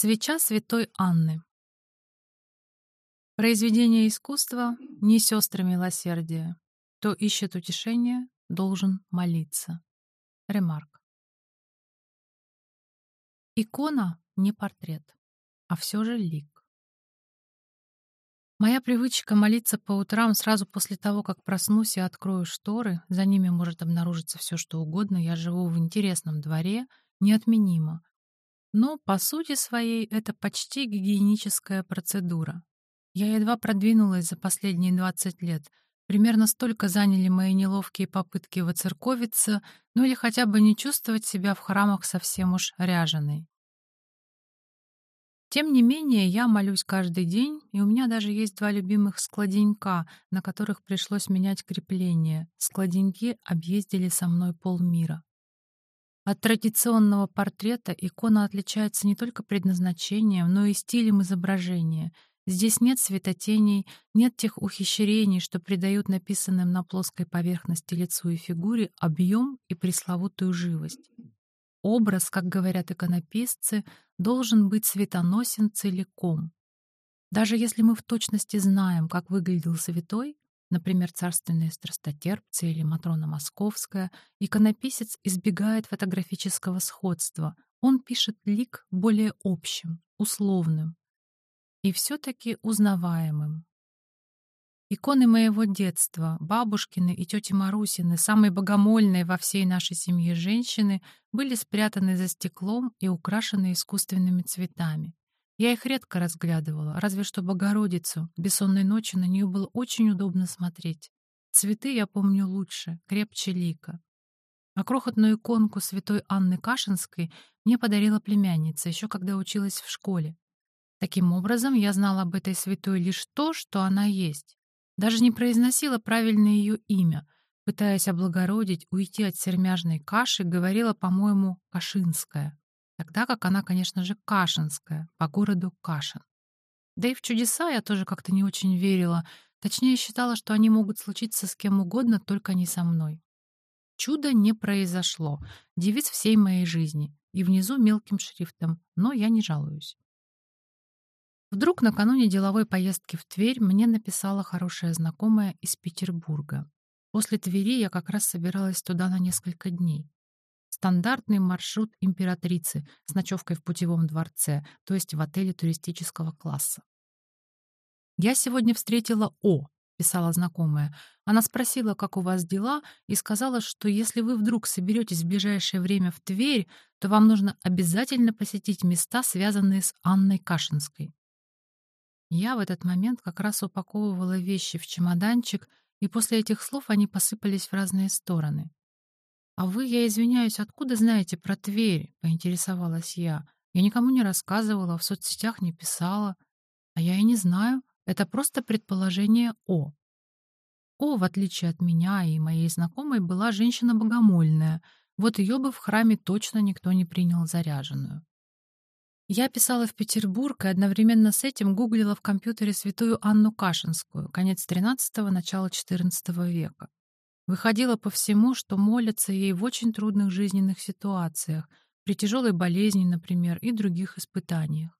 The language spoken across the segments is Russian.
Свеча святой Анны. Произведение искусства не сестры милосердия. Кто ищет утешения, должен молиться. Ремарк. Икона — не портрет, а все же лик. Моя привычка молиться по утрам сразу после того, как проснусь и открою шторы, за ними может обнаружиться все, что угодно, я живу в интересном дворе, неотменима, но, по сути своей, это почти гигиеническая процедура. Я едва продвинулась за последние 20 лет. Примерно столько заняли мои неловкие попытки воцерковиться, ну или хотя бы не чувствовать себя в храмах совсем уж ряженой. Тем не менее, я молюсь каждый день, и у меня даже есть два любимых складенька, на которых пришлось менять крепление. Складеньки объездили со мной полмира. От традиционного портрета икона отличается не только предназначением, но и стилем изображения. Здесь нет светотеней, нет тех ухищрений, что придают написанным на плоской поверхности лицу и фигуре объем и пресловутую живость. Образ, как говорят иконописцы, должен быть светоносен целиком. Даже если мы в точности знаем, как выглядел святой, Например, царственные страстотерпцы или Матрона Московская, иконописец избегает фотографического сходства. Он пишет лик более общим, условным и все-таки узнаваемым. Иконы моего детства, бабушкины и тети Марусины, самые богомольные во всей нашей семье женщины, были спрятаны за стеклом и украшены искусственными цветами. Я их редко разглядывала, разве что Богородицу. Бессонной ночи на нее было очень удобно смотреть. Цветы я помню лучше, крепче лика. А крохотную иконку святой Анны Кашинской мне подарила племянница, еще когда училась в школе. Таким образом, я знала об этой святой лишь то, что она есть. Даже не произносила правильное ее имя. Пытаясь облагородить, уйти от сермяжной каши, говорила, по-моему, Кашинская тогда как она, конечно же, Кашинская, по городу Кашин. Да и в чудеса я тоже как-то не очень верила, точнее считала, что они могут случиться с кем угодно, только не со мной. Чудо не произошло, девиз всей моей жизни, и внизу мелким шрифтом, но я не жалуюсь. Вдруг накануне деловой поездки в Тверь мне написала хорошая знакомая из Петербурга. После Твери я как раз собиралась туда на несколько дней. Стандартный маршрут императрицы с ночевкой в путевом дворце, то есть в отеле туристического класса. «Я сегодня встретила О», — писала знакомая. Она спросила, как у вас дела, и сказала, что если вы вдруг соберетесь в ближайшее время в Тверь, то вам нужно обязательно посетить места, связанные с Анной Кашинской. Я в этот момент как раз упаковывала вещи в чемоданчик, и после этих слов они посыпались в разные стороны. «А вы, я извиняюсь, откуда знаете про Тверь?» — поинтересовалась я. «Я никому не рассказывала, в соцсетях не писала. А я и не знаю. Это просто предположение О». О, в отличие от меня и моей знакомой, была женщина богомольная. Вот ее бы в храме точно никто не принял заряженную. Я писала в Петербург и одновременно с этим гуглила в компьютере святую Анну Кашинскую, конец XIII – начало XIV века. Выходило по всему, что молятся ей в очень трудных жизненных ситуациях, при тяжелой болезни, например, и других испытаниях.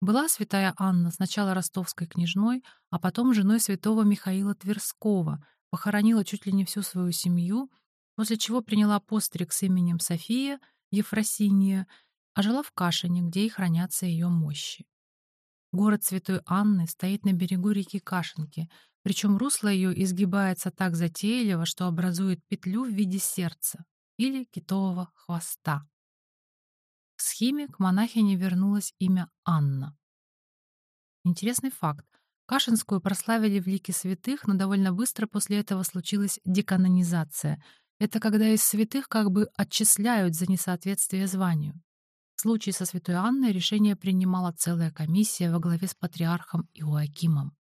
Была святая Анна сначала ростовской княжной, а потом женой святого Михаила Тверского, похоронила чуть ли не всю свою семью, после чего приняла постриг с именем София, Ефросиния, а жила в Кашине, где и хранятся ее мощи. Город Святой Анны стоит на берегу реки Кашинки, причем русло ее изгибается так затейливо, что образует петлю в виде сердца или китового хвоста. В схеме к монахине вернулось имя Анна. Интересный факт. Кашинскую прославили в лике святых, но довольно быстро после этого случилась деканонизация. Это когда из святых как бы отчисляют за несоответствие званию. В случае со святой Анной решение принимала целая комиссия во главе с патриархом Иоакимом.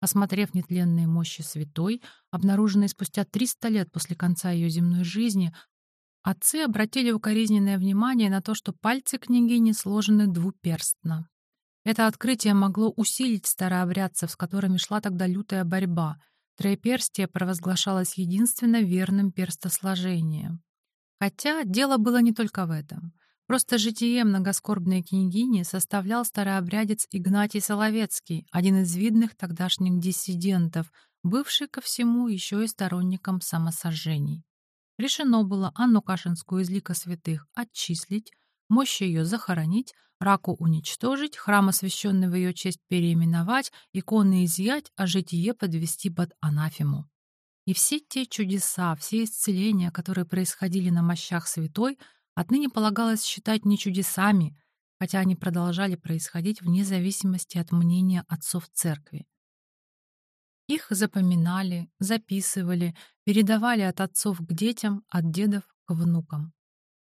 Осмотрев нетленные мощи святой, обнаруженные спустя 300 лет после конца ее земной жизни, отцы обратили укоризненное внимание на то, что пальцы княгини сложены двуперстно. Это открытие могло усилить старообрядцев, с которыми шла тогда лютая борьба. Троеперстие провозглашалось единственно верным перстосложением. Хотя дело было не только в этом. Просто житие многоскорбной княгини составлял старообрядец Игнатий Соловецкий, один из видных тогдашних диссидентов, бывший ко всему еще и сторонником самосожжений. Решено было Анну Кашинскую из лика святых отчислить, мощь ее захоронить, раку уничтожить, храм, освященный в ее честь, переименовать, иконы изъять, а житие подвести под анафему. И все те чудеса, все исцеления, которые происходили на мощах святой, отныне полагалось считать не чудесами, хотя они продолжали происходить вне зависимости от мнения отцов церкви. Их запоминали, записывали, передавали от отцов к детям, от дедов к внукам.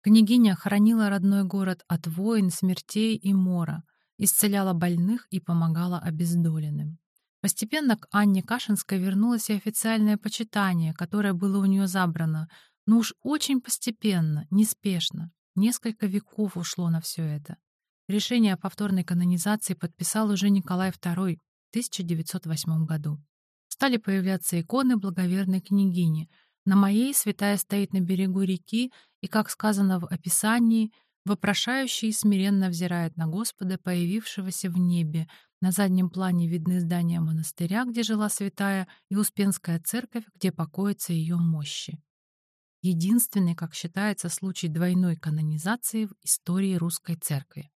Княгиня хранила родной город от войн, смертей и мора, исцеляла больных и помогала обездоленным. Постепенно к Анне Кашинской вернулось и официальное почитание, которое было у нее забрано, но уж очень постепенно, неспешно. Несколько веков ушло на все это. Решение о повторной канонизации подписал уже Николай II в 1908 году. Стали появляться иконы благоверной княгини. На моей святая стоит на берегу реки и, как сказано в описании, вопрошающий смиренно взирает на Господа, появившегося в небе. На заднем плане видны здания монастыря, где жила святая, и Успенская церковь, где покоятся ее мощи единственный, как считается, случай двойной канонизации в истории русской церкви.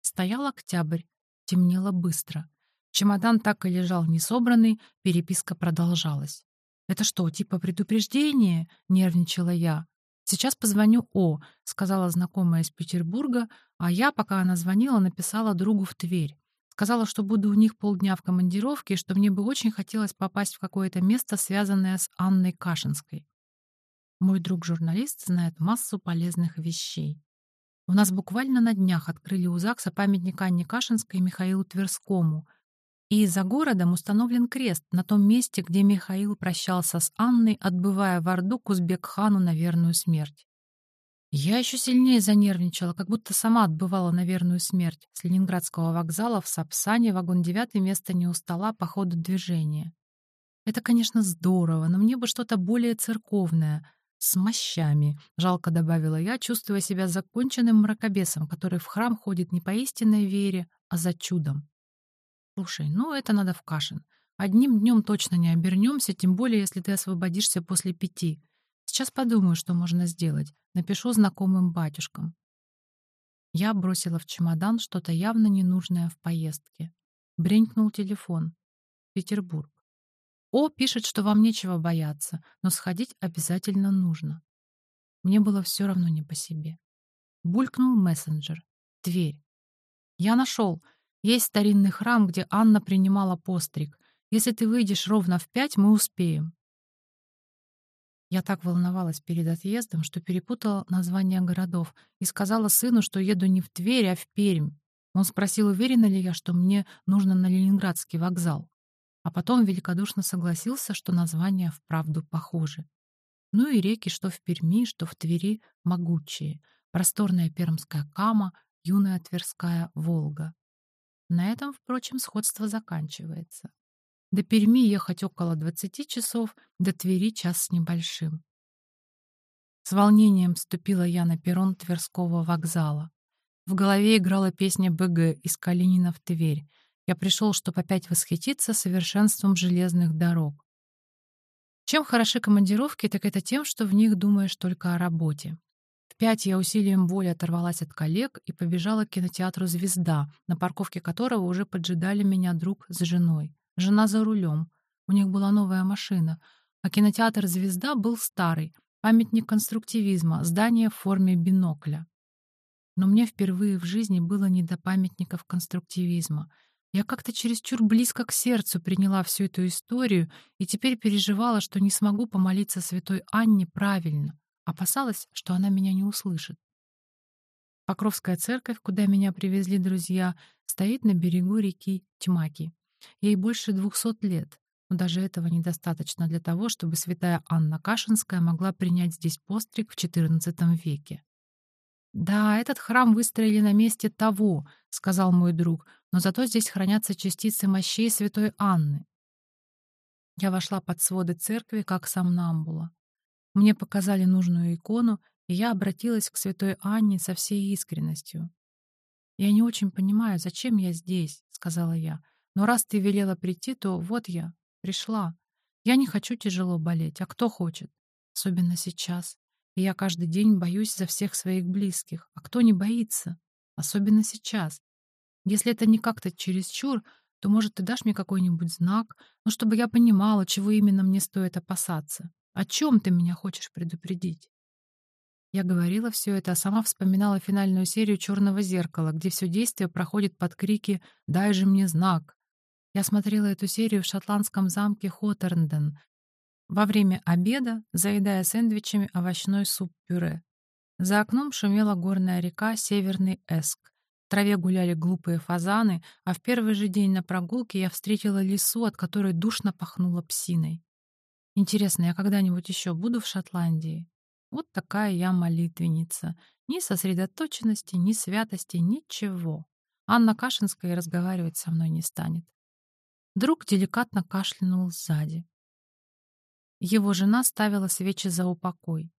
Стоял октябрь, темнело быстро. Чемодан так и лежал несобранный, переписка продолжалась. «Это что, типа предупреждение?» — нервничала я. «Сейчас позвоню О», — сказала знакомая из Петербурга, а я, пока она звонила, написала другу в Тверь. Сказала, что буду у них полдня в командировке что мне бы очень хотелось попасть в какое-то место, связанное с Анной Кашинской. Мой друг-журналист знает массу полезных вещей. У нас буквально на днях открыли у ЗАГСа памятник Анне Кашинской и Михаилу Тверскому. И за городом установлен крест на том месте, где Михаил прощался с Анной, отбывая в Орду к Узбек-хану на верную смерть. Я еще сильнее занервничала, как будто сама отбывала на верную смерть. С Ленинградского вокзала в Сапсане вагон 9 место не устала по ходу движения. Это, конечно, здорово, но мне бы что-то более церковное — «С мощами», — жалко добавила я, чувствуя себя законченным мракобесом, который в храм ходит не по истинной вере, а за чудом. «Слушай, ну это надо в Кашин. Одним днем точно не обернемся, тем более, если ты освободишься после пяти. Сейчас подумаю, что можно сделать. Напишу знакомым батюшкам». Я бросила в чемодан что-то явно ненужное в поездке. Бренькнул телефон. Петербург. О пишет, что вам нечего бояться, но сходить обязательно нужно. Мне было все равно не по себе. Булькнул мессенджер. Тверь. Я нашел. Есть старинный храм, где Анна принимала постриг. Если ты выйдешь ровно в пять, мы успеем. Я так волновалась перед отъездом, что перепутала названия городов и сказала сыну, что еду не в Тверь, а в Пермь. Он спросил, уверена ли я, что мне нужно на Ленинградский вокзал а потом великодушно согласился, что названия вправду похожи. Ну и реки, что в Перми, что в Твери, могучие. Просторная Пермская Кама, юная Тверская Волга. На этом, впрочем, сходство заканчивается. До Перми ехать около 20 часов, до Твери час с небольшим. С волнением вступила я на перрон Тверского вокзала. В голове играла песня БГ из Калинина в Тверь, я пришел, чтобы опять восхититься совершенством железных дорог. Чем хороши командировки, так это тем, что в них думаешь только о работе. В пять я усилием воли оторвалась от коллег и побежала к кинотеатру «Звезда», на парковке которого уже поджидали меня друг с женой. Жена за рулем. У них была новая машина. А кинотеатр «Звезда» был старый, памятник конструктивизма, здание в форме бинокля. Но мне впервые в жизни было не до памятников конструктивизма — я как-то чересчур близко к сердцу приняла всю эту историю и теперь переживала, что не смогу помолиться святой Анне правильно. Опасалась, что она меня не услышит. Покровская церковь, куда меня привезли друзья, стоит на берегу реки Тьмаки. Ей больше двухсот лет, но даже этого недостаточно для того, чтобы святая Анна Кашинская могла принять здесь постриг в XIV веке. «Да, этот храм выстроили на месте того», — сказал мой друг, «но зато здесь хранятся частицы мощей святой Анны». Я вошла под своды церкви, как сомнамбула. Мне показали нужную икону, и я обратилась к святой Анне со всей искренностью. «Я не очень понимаю, зачем я здесь», — сказала я. «Но раз ты велела прийти, то вот я, пришла. Я не хочу тяжело болеть, а кто хочет? Особенно сейчас. Я каждый день боюсь за всех своих близких. А кто не боится? Особенно сейчас. Если это не как-то чересчур, то, может, ты дашь мне какой-нибудь знак, ну, чтобы я понимала, чего именно мне стоит опасаться. О чем ты меня хочешь предупредить? Я говорила все это, а сама вспоминала финальную серию «Черного зеркала», где все действие проходит под крики «Дай же мне знак!». Я смотрела эту серию в шотландском замке Хоторнден во время обеда, заедая сэндвичами овощной суп-пюре. За окном шумела горная река Северный Эск. В траве гуляли глупые фазаны, а в первый же день на прогулке я встретила лису, от которой душно пахнуло псиной. Интересно, я когда-нибудь еще буду в Шотландии? Вот такая я молитвенница. Ни сосредоточенности, ни святости, ничего. Анна Кашинская разговаривать со мной не станет. Друг деликатно кашлянул сзади. Его жена ставила свечи за упокой.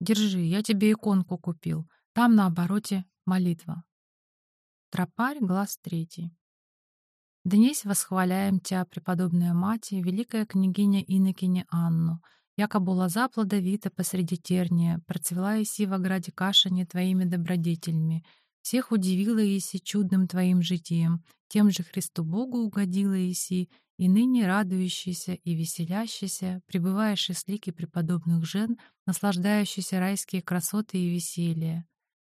«Держи, я тебе иконку купил. Там на обороте молитва». Тропарь, глаз третий. Днесь восхваляем Тя, преподобная Мать, великая княгиня Инокиня Анну, яко була заплодовита посреди терния, процвела Иси в ограде кашане Твоими добродетельми, всех удивила Иси чудным Твоим житием, тем же Христу Богу угодила Иси, и ныне радующийся и веселящийся, пребывая шеслики преподобных жен, наслаждающийся райские красоты и веселье.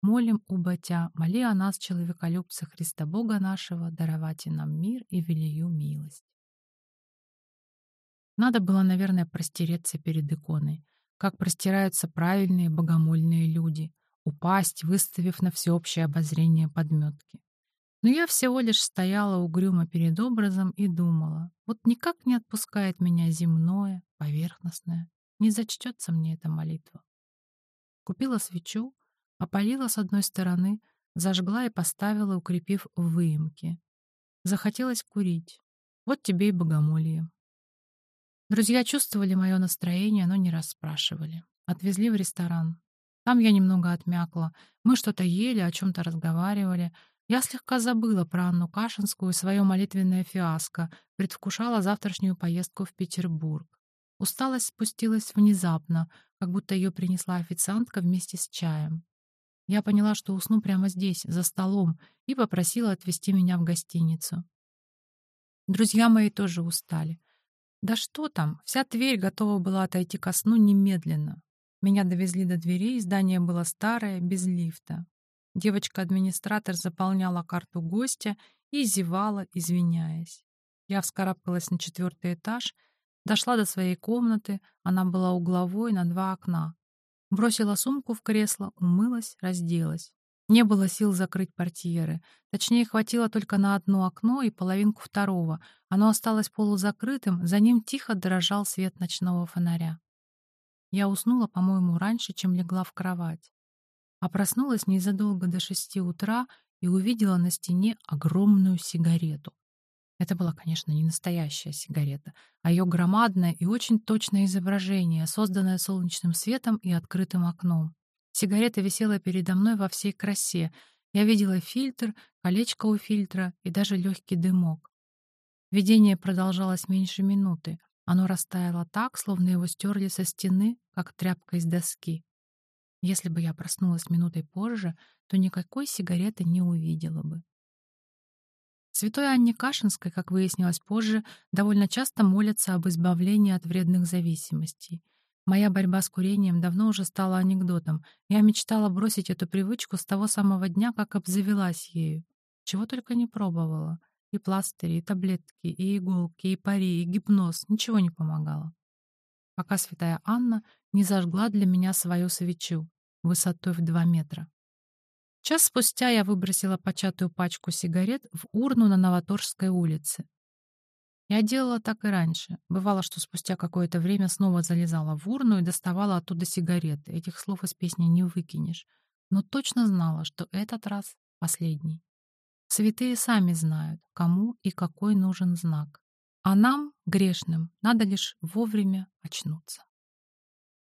Молим, Убатя, моли о нас, человеколюбца Христа Бога нашего, даровать нам мир и велию милость. Надо было, наверное, простереться перед иконой, как простираются правильные богомольные люди, упасть, выставив на всеобщее обозрение подметки. Но я всего лишь стояла угрюмо перед образом и думала, вот никак не отпускает меня земное, поверхностное, не зачтется мне эта молитва. Купила свечу, опалила с одной стороны, зажгла и поставила, укрепив в выемке. Захотелось курить. Вот тебе и богомолье. Друзья чувствовали мое настроение, но не расспрашивали. Отвезли в ресторан. Там я немного отмякла. Мы что-то ели, о чем-то разговаривали. Я слегка забыла про Анну Кашинскую и свое молитвенное фиаско, предвкушала завтрашнюю поездку в Петербург. Усталость спустилась внезапно, как будто ее принесла официантка вместе с чаем. Я поняла, что усну прямо здесь, за столом, и попросила отвезти меня в гостиницу. Друзья мои тоже устали. Да что там, вся Тверь готова была отойти ко сну немедленно. Меня довезли до дверей, здание было старое, без лифта. Девочка-администратор заполняла карту гостя и зевала, извиняясь. Я вскарабкалась на четвертый этаж, дошла до своей комнаты, она была угловой на два окна. Бросила сумку в кресло, умылась, разделась. Не было сил закрыть портьеры. Точнее, хватило только на одно окно и половинку второго. Оно осталось полузакрытым, за ним тихо дрожал свет ночного фонаря. Я уснула, по-моему, раньше, чем легла в кровать. А проснулась незадолго до шести утра и увидела на стене огромную сигарету. Это была, конечно, не настоящая сигарета, а ее громадное и очень точное изображение, созданное солнечным светом и открытым окном. Сигарета висела передо мной во всей красе. Я видела фильтр, колечко у фильтра и даже легкий дымок. Видение продолжалось меньше минуты. Оно растаяло так, словно его стерли со стены, как тряпка из доски. Если бы я проснулась минутой позже, то никакой сигареты не увидела бы. Святой Анне Кашинской, как выяснилось позже, довольно часто молятся об избавлении от вредных зависимостей — Моя борьба с курением давно уже стала анекдотом. Я мечтала бросить эту привычку с того самого дня, как обзавелась ею. Чего только не пробовала. И пластыри, и таблетки, и иголки, и пари, и гипноз. Ничего не помогало. Пока святая Анна не зажгла для меня свою свечу высотой в два метра. Час спустя я выбросила початую пачку сигарет в урну на Новоторжской улице. Я делала так и раньше. Бывало, что спустя какое-то время снова залезала в урну и доставала оттуда сигареты. Этих слов из песни не выкинешь. Но точно знала, что этот раз последний. Святые сами знают, кому и какой нужен знак. А нам, грешным, надо лишь вовремя очнуться.